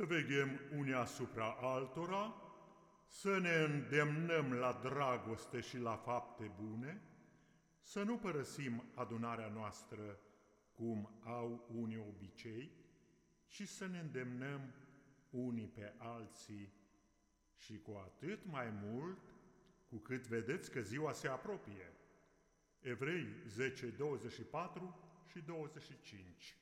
să veghem unii asupra altora, să ne îndemnăm la dragoste și la fapte bune, să nu părăsim adunarea noastră cum au unii obicei, și să ne îndemnăm unii pe alții și cu atât mai mult cu cât vedeți că ziua se apropie. Evrei 10, 24 și 25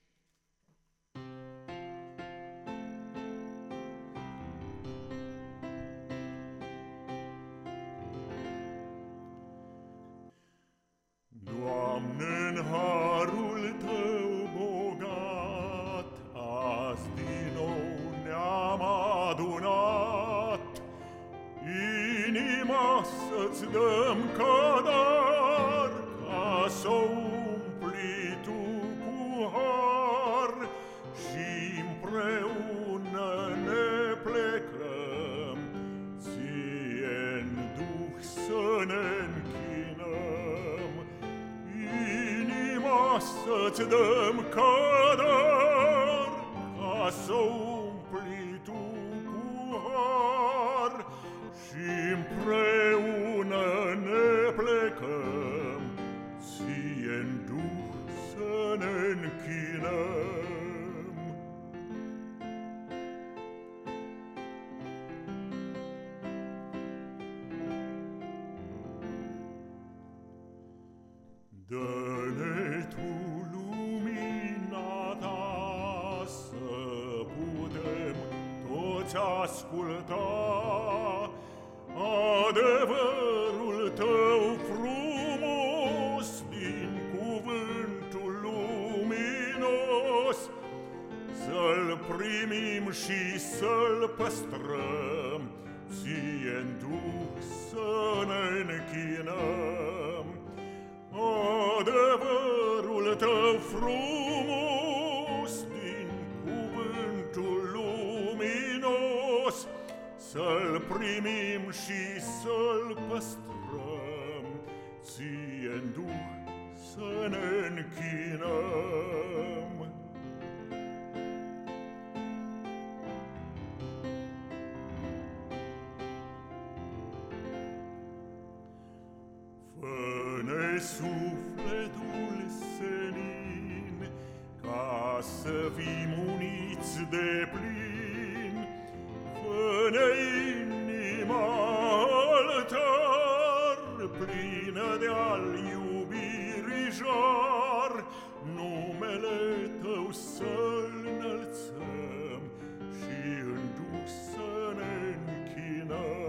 Doamne, în harul Tău bogat, azi din nou ne-am adunat, inima să-ți dăm ca dar, ca să o umpli Tu cu har. Și împreună ne plecăm, ție-n Duh să ne să-ți dăm cadar, ca să umpli tu cu har și împreună ne plecăm, ție-n Duh să ne închinăm. Dă-ne poți asculta adevărul tău frumos din cuvântul luminos, să-l primim și să-l păstrăm, Ție-n duh să ne închinăm. Adevărul tău frumos să-l primim și să-l păstrăm, ție-n Duh să ne închinăm. Fă-ne sufletul senin, Ca să fim uniți de plin rămâne inima altar plină de al iubirii numele tău să-l înălțăm în duc să ne închinăm.